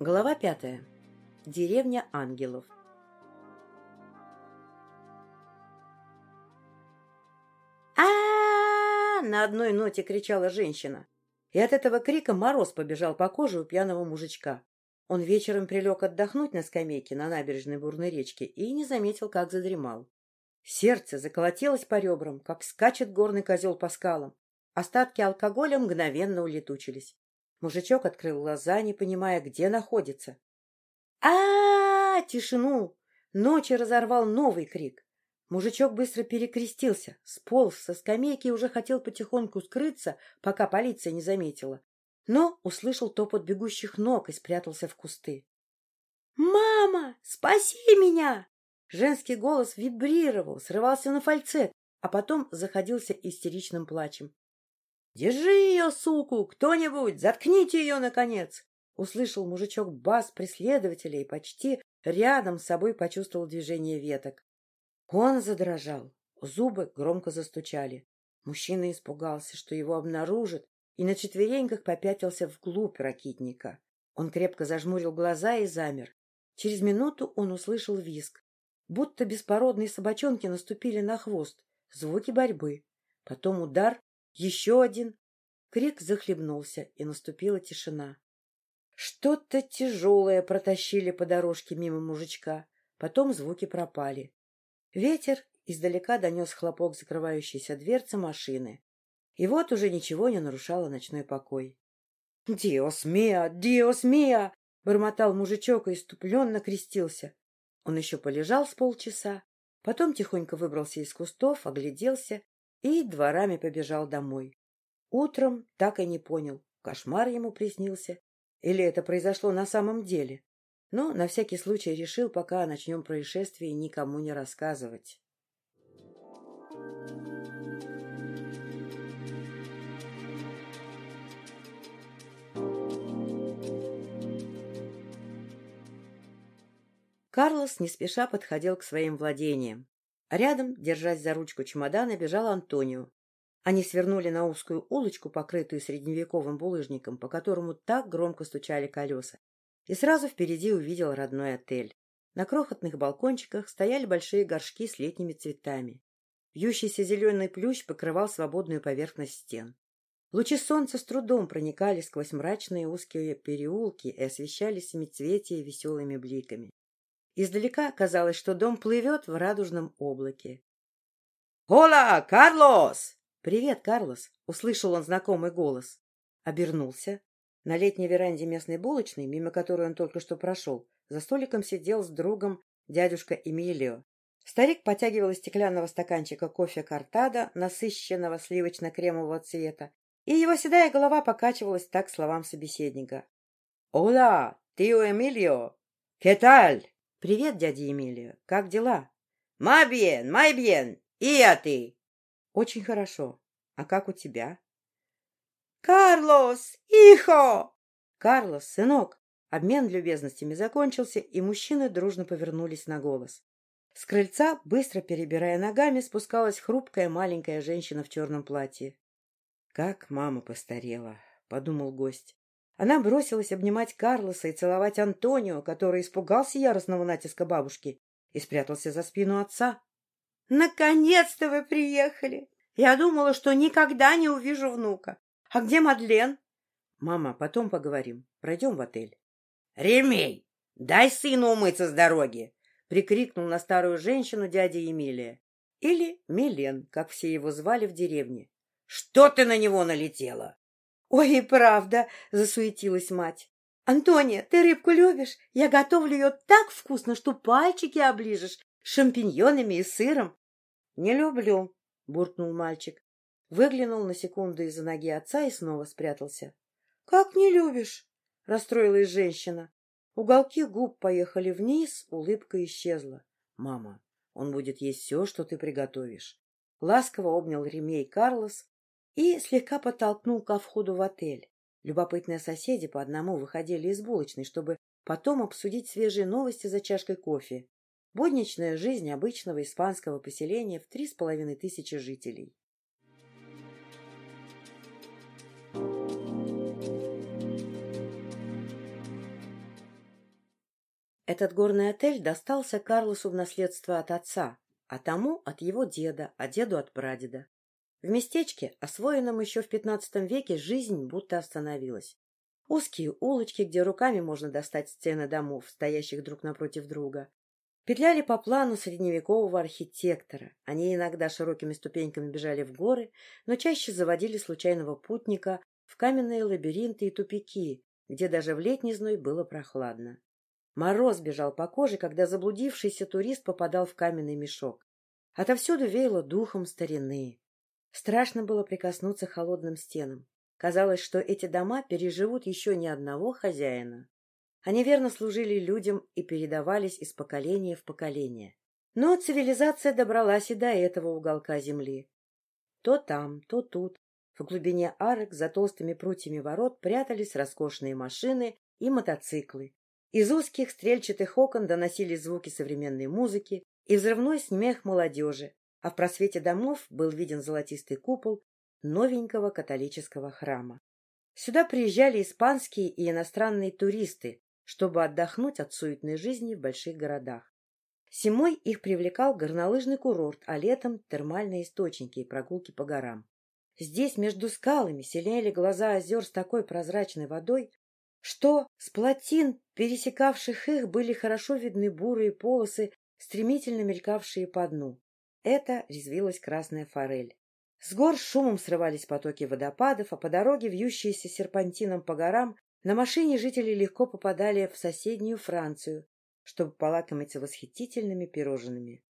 Глава пятая. Деревня ангелов. а на одной ноте кричала женщина. И от этого крика мороз побежал по коже у пьяного мужичка. Он вечером прилег отдохнуть на скамейке на набережной бурной речки и не заметил, как задремал. Сердце заколотилось по ребрам, как скачет горный козел по скалам. Остатки алкоголя мгновенно улетучились. Мужичок открыл глаза, не понимая, где находится. а, -а, -а Тишину! Ночи разорвал новый крик. Мужичок быстро перекрестился, сполз со скамейки и уже хотел потихоньку скрыться, пока полиция не заметила. Но услышал топот бегущих ног и спрятался в кусты. «Мама, спаси меня!» Женский голос вибрировал, срывался на фальцет, а потом заходился истеричным плачем. «Держи ее, суку! Кто-нибудь! Заткните ее, наконец!» Услышал мужичок бас преследователя и почти рядом с собой почувствовал движение веток. Он задрожал, зубы громко застучали. Мужчина испугался, что его обнаружат, и на четвереньках попятился вглубь ракитника. Он крепко зажмурил глаза и замер. Через минуту он услышал визг. Будто беспородные собачонки наступили на хвост. Звуки борьбы. Потом удар, еще один. Крик захлебнулся, и наступила тишина. Что-то тяжелое протащили по дорожке мимо мужичка. Потом звуки пропали. Ветер издалека донес хлопок закрывающейся дверцы машины. И вот уже ничего не нарушало ночной покой. — Диос миа! Диос миа! — бормотал мужичок и иступленно крестился. Он еще полежал с полчаса, потом тихонько выбрался из кустов, огляделся и дворами побежал домой. Утром так и не понял, кошмар ему приснился или это произошло на самом деле но на всякий случай решил, пока начнем происшествие, никому не рассказывать. Карлос не спеша подходил к своим владениям. Рядом, держась за ручку чемодана, бежал Антонио. Они свернули на узкую улочку, покрытую средневековым булыжником, по которому так громко стучали колеса и сразу впереди увидел родной отель. На крохотных балкончиках стояли большие горшки с летними цветами. Вьющийся зеленый плющ покрывал свободную поверхность стен. Лучи солнца с трудом проникали сквозь мрачные узкие переулки и освещали семицветие веселыми бликами. Издалека казалось, что дом плывет в радужном облаке. «Ола, Карлос!» «Привет, Карлос!» — услышал он знакомый голос. Обернулся. На летней веранде местной булочной, мимо которой он только что прошел, за столиком сидел с другом дядюшка Эмилио. Старик потягивал из стеклянного стаканчика кофе картада, насыщенного сливочно-кремового цвета, и его седая голова покачивалась так словам собеседника. — Ола, тио Эмилио! Кеталь! — Привет, дядя Эмилио. Как дела? — Май бьен, И я ты? — Очень хорошо. А как у тебя? «Карлос! Ихо!» «Карлос, сынок!» Обмен любезностями закончился, и мужчины дружно повернулись на голос. С крыльца, быстро перебирая ногами, спускалась хрупкая маленькая женщина в черном платье. «Как мама постарела!» — подумал гость. Она бросилась обнимать Карлоса и целовать Антонио, который испугался яростного натиска бабушки и спрятался за спину отца. «Наконец-то вы приехали! Я думала, что никогда не увижу внука. А где Мадлен? Мама, потом поговорим. Пройдем в отель. Ремей, дай сыну умыться с дороги! Прикрикнул на старую женщину дядя Емилия. Или Милен, как все его звали в деревне. Что ты на него налетела? Ой, и правда, засуетилась мать. Антония, ты рыбку любишь? Я готовлю ее так вкусно, что пальчики оближешь шампиньонами и сыром. Не люблю, буркнул мальчик. Выглянул на секунду из-за ноги отца и снова спрятался. — Как не любишь? — расстроилась женщина. Уголки губ поехали вниз, улыбка исчезла. — Мама, он будет есть все, что ты приготовишь. Ласково обнял ремей Карлос и слегка подтолкнул ко входу в отель. Любопытные соседи по одному выходили из булочной, чтобы потом обсудить свежие новости за чашкой кофе. Будничная жизнь обычного испанского поселения в три с половиной тысячи жителей. Этот горный отель достался Карлосу в наследство от отца, а тому от его деда, а деду от прадеда. В местечке, освоенном еще в пятнадцатом веке, жизнь будто остановилась. Узкие улочки, где руками можно достать стены домов, стоящих друг напротив друга, петляли по плану средневекового архитектора. Они иногда широкими ступеньками бежали в горы, но чаще заводили случайного путника в каменные лабиринты и тупики, где даже в летний зной было прохладно. Мороз бежал по коже, когда заблудившийся турист попадал в каменный мешок. Отовсюду веяло духом старины. Страшно было прикоснуться к холодным стенам. Казалось, что эти дома переживут еще ни одного хозяина. Они верно служили людям и передавались из поколения в поколение. Но цивилизация добралась и до этого уголка земли. То там, то тут, в глубине арок за толстыми прутьями ворот прятались роскошные машины и мотоциклы. Из узких стрельчатых окон доносились звуки современной музыки и взрывной смех молодежи, а в просвете домов был виден золотистый купол новенького католического храма. Сюда приезжали испанские и иностранные туристы, чтобы отдохнуть от суетной жизни в больших городах. Зимой их привлекал горнолыжный курорт, а летом — термальные источники и прогулки по горам. Здесь между скалами селяли глаза озер с такой прозрачной водой, что с плотин, пересекавших их, были хорошо видны бурые полосы, стремительно мелькавшие по дну. Это резвилась красная форель. С гор шумом срывались потоки водопадов, а по дороге, вьющиеся серпантином по горам, на машине жители легко попадали в соседнюю Францию, чтобы полакомиться восхитительными пирожными.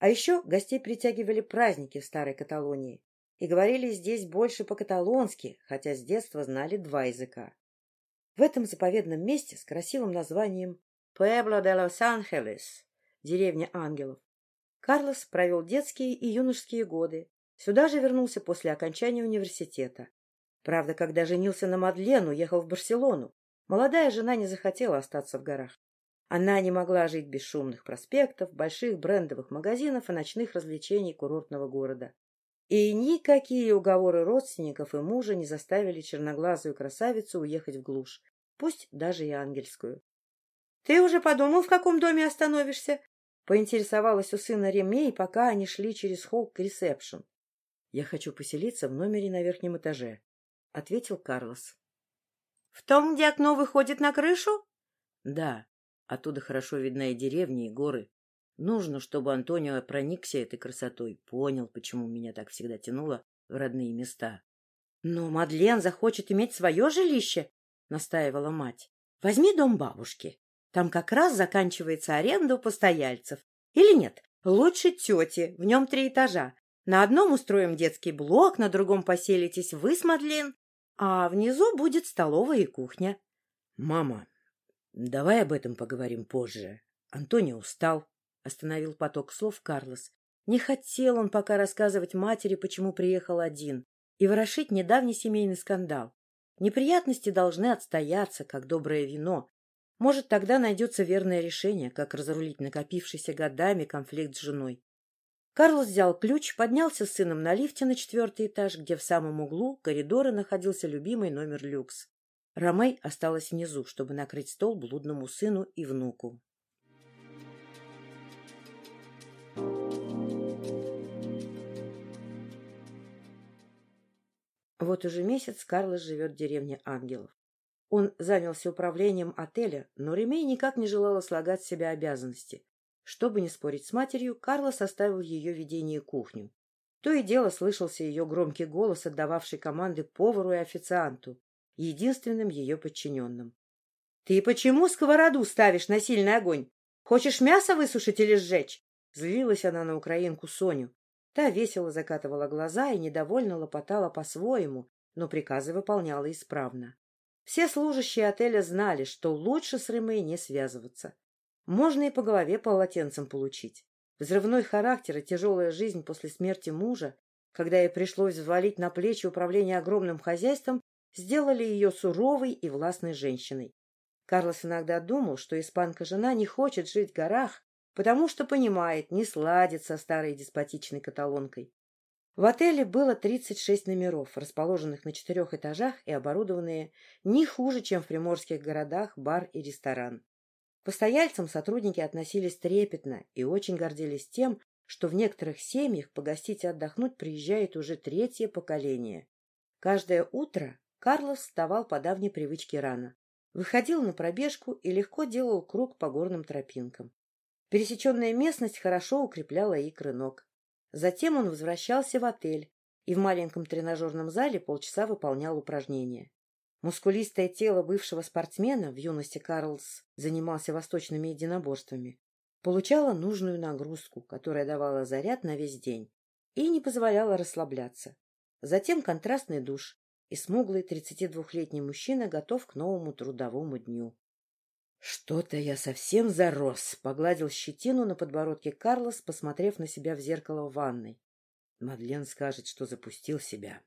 А еще гостей притягивали праздники в старой Каталонии и говорили здесь больше по-каталонски, хотя с детства знали два языка. В этом заповедном месте с красивым названием «Pueblo de los Ángeles» — деревня ангелов, Карлос провел детские и юношеские годы. Сюда же вернулся после окончания университета. Правда, когда женился на Мадлен, уехал в Барселону. Молодая жена не захотела остаться в горах. Она не могла жить без шумных проспектов, больших брендовых магазинов и ночных развлечений курортного города. И никакие уговоры родственников и мужа не заставили черноглазую красавицу уехать в глушь, пусть даже и ангельскую. — Ты уже подумал, в каком доме остановишься? Поинтересовалась у сына Ремей, пока они шли через холл к ресепшн. — Я хочу поселиться в номере на верхнем этаже, — ответил Карлос. — В том, где окно выходит на крышу? — Да. Оттуда хорошо видна и деревня, и горы. Нужно, чтобы Антонио проникся этой красотой, понял, почему меня так всегда тянуло в родные места. — Но Мадлен захочет иметь свое жилище, — настаивала мать. — Возьми дом бабушки. Там как раз заканчивается аренда у постояльцев. Или нет, лучше тети, в нем три этажа. На одном устроим детский блок, на другом поселитесь вы с Мадлен, а внизу будет столовая и кухня. — Мама, давай об этом поговорим позже. Антонио устал, — остановил поток слов Карлос. Не хотел он пока рассказывать матери, почему приехал один, и ворошить недавний семейный скандал. Неприятности должны отстояться, как доброе вино, может, тогда найдется верное решение, как разрулить накопившийся годами конфликт с женой. Карлос взял ключ, поднялся с сыном на лифте на четвертый этаж, где в самом углу коридора находился любимый номер люкс. Ромей осталась внизу, чтобы накрыть стол блудному сыну и внуку. Вот уже месяц Карлос живет в деревне Ангелов. Он занялся управлением отеля, но Ремей никак не желала слагать с себя обязанности. Чтобы не спорить с матерью, Карла составил ее ведение кухню. То и дело слышался ее громкий голос, отдававший команды повару и официанту, единственным ее подчиненным. — Ты почему сковороду ставишь на сильный огонь? Хочешь мясо высушить или сжечь? Злилась она на украинку Соню. Та весело закатывала глаза и недовольно лопотала по-своему, но приказы выполняла исправно. Все служащие отеля знали, что лучше с Рымой не связываться. Можно и по голове полотенцем получить. Взрывной характер и тяжелая жизнь после смерти мужа, когда ей пришлось взвалить на плечи управление огромным хозяйством, сделали ее суровой и властной женщиной. Карлос иногда думал, что испанка-жена не хочет жить в горах, потому что понимает, не сладит со старой деспотичной каталонкой. В отеле было 36 номеров, расположенных на четырех этажах и оборудованные не хуже, чем в приморских городах бар и ресторан. постояльцам сотрудники относились трепетно и очень гордились тем, что в некоторых семьях погостить и отдохнуть приезжает уже третье поколение. Каждое утро Карлос вставал по давней привычке рано, выходил на пробежку и легко делал круг по горным тропинкам. Пересеченная местность хорошо укрепляла икры ног. Затем он возвращался в отель и в маленьком тренажерном зале полчаса выполнял упражнения. Мускулистое тело бывшего спортсмена, в юности Карлс занимался восточными единоборствами, получало нужную нагрузку, которая давала заряд на весь день и не позволяла расслабляться. Затем контрастный душ, и смуглый 32-летний мужчина готов к новому трудовому дню. — Что-то я совсем зарос, — погладил щетину на подбородке Карлос, посмотрев на себя в зеркало в ванной. Мадлен скажет, что запустил себя.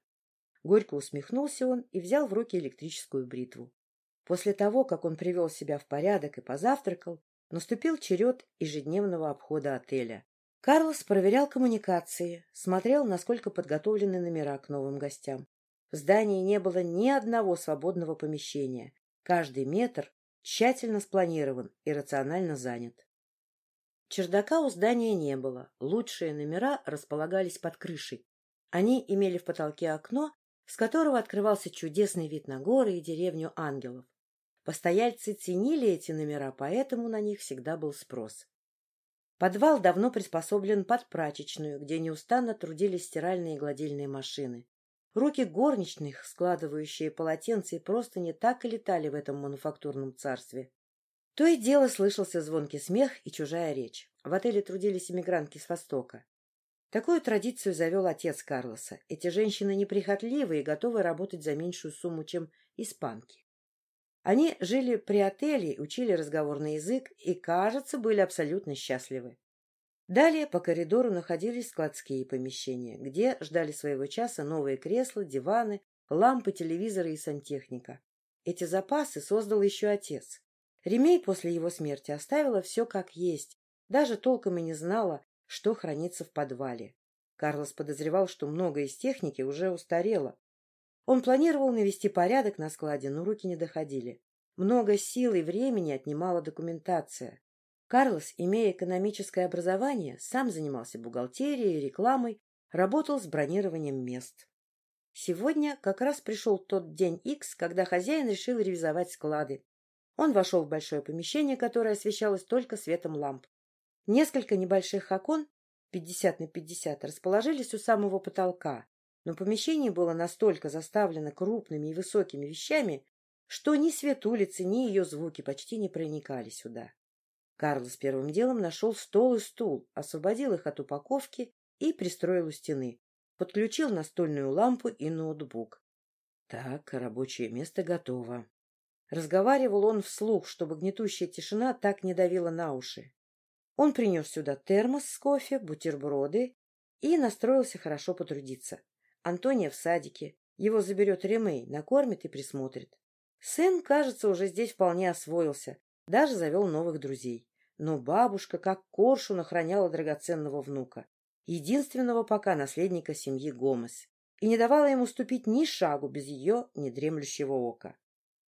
Горько усмехнулся он и взял в руки электрическую бритву. После того, как он привел себя в порядок и позавтракал, наступил черед ежедневного обхода отеля. Карлос проверял коммуникации, смотрел, насколько подготовлены номера к новым гостям. В здании не было ни одного свободного помещения. Каждый метр тщательно спланирован и рационально занят. Чердака у здания не было. Лучшие номера располагались под крышей. Они имели в потолке окно, с которого открывался чудесный вид на горы и деревню ангелов. Постояльцы ценили эти номера, поэтому на них всегда был спрос. Подвал давно приспособлен под прачечную, где неустанно трудились стиральные и гладильные машины. Руки горничных, складывающие полотенца и просто не так и летали в этом мануфактурном царстве. То и дело слышался звонкий смех и чужая речь. В отеле трудились иммигрантки с Востока. Такую традицию завел отец Карлоса. Эти женщины неприхотливы и готовы работать за меньшую сумму, чем испанки. Они жили при отеле, учили разговорный язык и, кажется, были абсолютно счастливы. Далее по коридору находились складские помещения, где ждали своего часа новые кресла, диваны, лампы, телевизоры и сантехника. Эти запасы создал еще отец. Ремей после его смерти оставила все как есть, даже толком и не знала, что хранится в подвале. Карлос подозревал, что много из техники уже устарело, он планировал навести порядок на складе, но руки не доходили. Много сил и времени отнимала документация. Карлос, имея экономическое образование, сам занимался бухгалтерией, рекламой, работал с бронированием мест. Сегодня как раз пришел тот день X, когда хозяин решил ревизовать склады. Он вошел в большое помещение, которое освещалось только светом ламп. Несколько небольших окон, 50 на 50, расположились у самого потолка, но помещение было настолько заставлено крупными и высокими вещами, что ни свет улицы, ни ее звуки почти не проникали сюда. Карлос первым делом нашел стол и стул, освободил их от упаковки и пристроил у стены. Подключил настольную лампу и ноутбук. Так, рабочее место готово. Разговаривал он вслух, чтобы гнетущая тишина так не давила на уши. Он принес сюда термос с кофе, бутерброды и настроился хорошо потрудиться. Антония в садике. Его заберет Ремей, накормит и присмотрит. Сын, кажется, уже здесь вполне освоился, даже завел новых друзей. Но бабушка, как коршун, охраняла драгоценного внука, единственного пока наследника семьи Гомес, и не давала ему ступить ни шагу без ее недремлющего ока.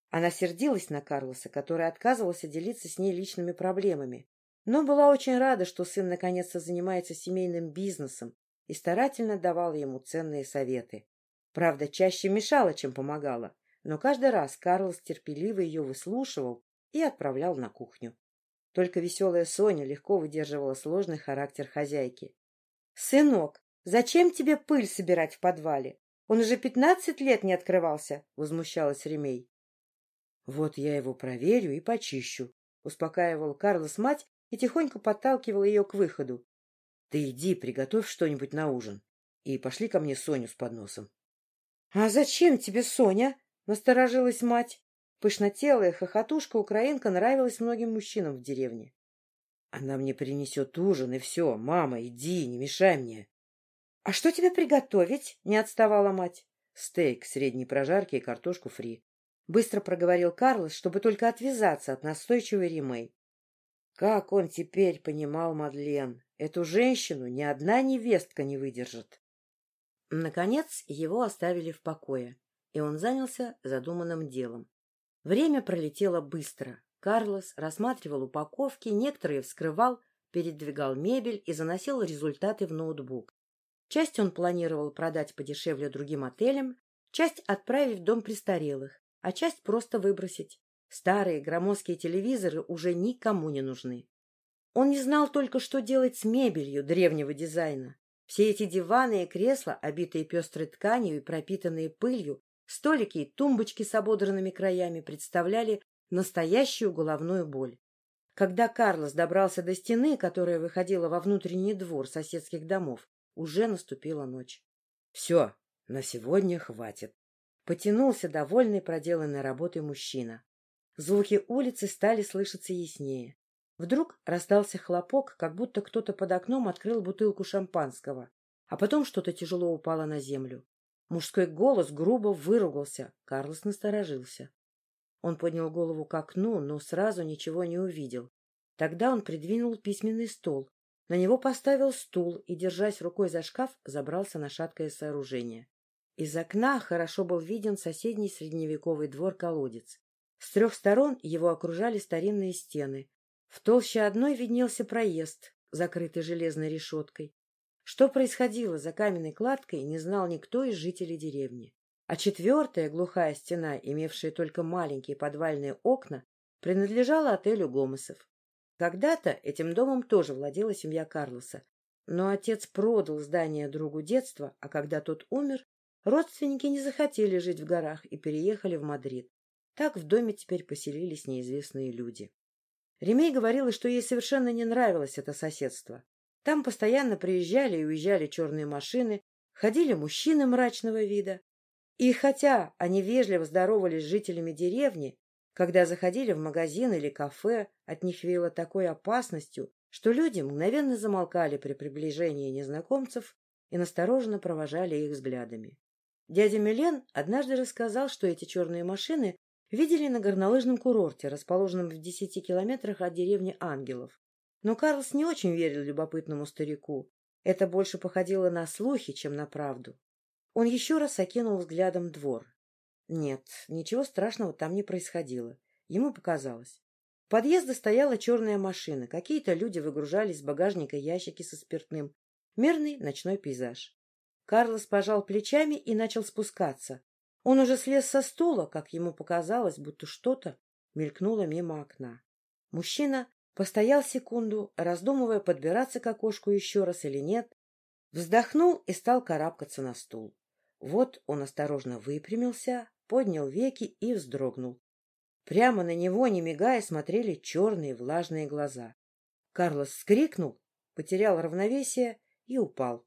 Она сердилась на Карлоса, который отказывался делиться с ней личными проблемами, но была очень рада, что сын наконец-то занимается семейным бизнесом и старательно давала ему ценные советы. Правда, чаще мешала, чем помогала, но каждый раз Карлос терпеливо ее выслушивал и отправлял на кухню. Только веселая Соня легко выдерживала сложный характер хозяйки. — Сынок, зачем тебе пыль собирать в подвале? Он уже пятнадцать лет не открывался, — возмущалась Ремей. — Вот я его проверю и почищу, — успокаивал Карлос мать и тихонько подталкивал ее к выходу. Ты иди, приготовь что-нибудь на ужин. И пошли ко мне Соню с подносом. — А зачем тебе Соня? — насторожилась мать. Пышнотелая хохотушка-украинка нравилась многим мужчинам в деревне. — Она мне принесет ужин, и все. Мама, иди, не мешай мне. — А что тебе приготовить? — не отставала мать. — Стейк средней прожарки и картошку фри. Быстро проговорил Карлос, чтобы только отвязаться от настойчивой Римей. Как он теперь понимал Мадлен? Эту женщину ни одна невестка не выдержит. Наконец его оставили в покое, и он занялся задуманным делом. Время пролетело быстро. Карлос рассматривал упаковки, некоторые вскрывал, передвигал мебель и заносил результаты в ноутбук. Часть он планировал продать подешевле другим отелям, часть отправить в дом престарелых, а часть просто выбросить. Старые громоздкие телевизоры уже никому не нужны. Он не знал только, что делать с мебелью древнего дизайна. Все эти диваны и кресла, обитые пестрой тканью и пропитанные пылью, столики и тумбочки с ободранными краями представляли настоящую головную боль. Когда Карлос добрался до стены, которая выходила во внутренний двор соседских домов, уже наступила ночь. — Все, на сегодня хватит. Потянулся довольный проделанной работой мужчина. Звуки улицы стали слышаться яснее. Вдруг раздался хлопок, как будто кто-то под окном открыл бутылку шампанского, а потом что-то тяжело упало на землю. Мужской голос грубо выругался. Карлос насторожился. Он поднял голову к окну, но сразу ничего не увидел. Тогда он придвинул письменный стол. На него поставил стул и, держась рукой за шкаф, забрался на шаткое сооружение. Из окна хорошо был виден соседний средневековый двор-колодец. С трех сторон его окружали старинные стены, в толще одной виднелся проезд, закрытый железной решеткой. Что происходило за каменной кладкой, не знал никто из жителей деревни. А четвертая глухая стена, имевшая только маленькие подвальные окна, принадлежала отелю Гомесов. Когда-то этим домом тоже владела семья Карлоса, но отец продал здание другу детства, а когда тот умер, родственники не захотели жить в горах и переехали в Мадрид. Так в доме теперь поселились неизвестные люди. Ремей говорила, что ей совершенно не нравилось это соседство. Там постоянно приезжали и уезжали черные машины, ходили мужчины мрачного вида. И хотя они вежливо здоровались с жителями деревни, когда заходили в магазин или кафе, от них веяло такой опасностью, что люди мгновенно замолкали при приближении незнакомцев и настороженно провожали их взглядами. Дядя Милен однажды рассказал, что эти черные машины видели на горнолыжном курорте, расположенном в десяти километрах от деревни Ангелов. Но Карлс не очень верил любопытному старику. Это больше походило на слухи, чем на правду. Он еще раз окинул взглядом двор. Нет, ничего страшного там не происходило. Ему показалось. У подъезда стояла черная машина. Какие-то люди выгружали из багажника ящики со спиртным. Мерный ночной пейзаж. Карлос пожал плечами и начал спускаться. Он уже слез со стула, как ему показалось, будто что-то мелькнуло мимо окна. Мужчина постоял секунду, раздумывая, подбираться к окошку еще раз или нет, вздохнул и стал карабкаться на стул. Вот он осторожно выпрямился, поднял веки и вздрогнул. Прямо на него, не мигая, смотрели черные влажные глаза. Карлос вскрикнул, потерял равновесие и упал.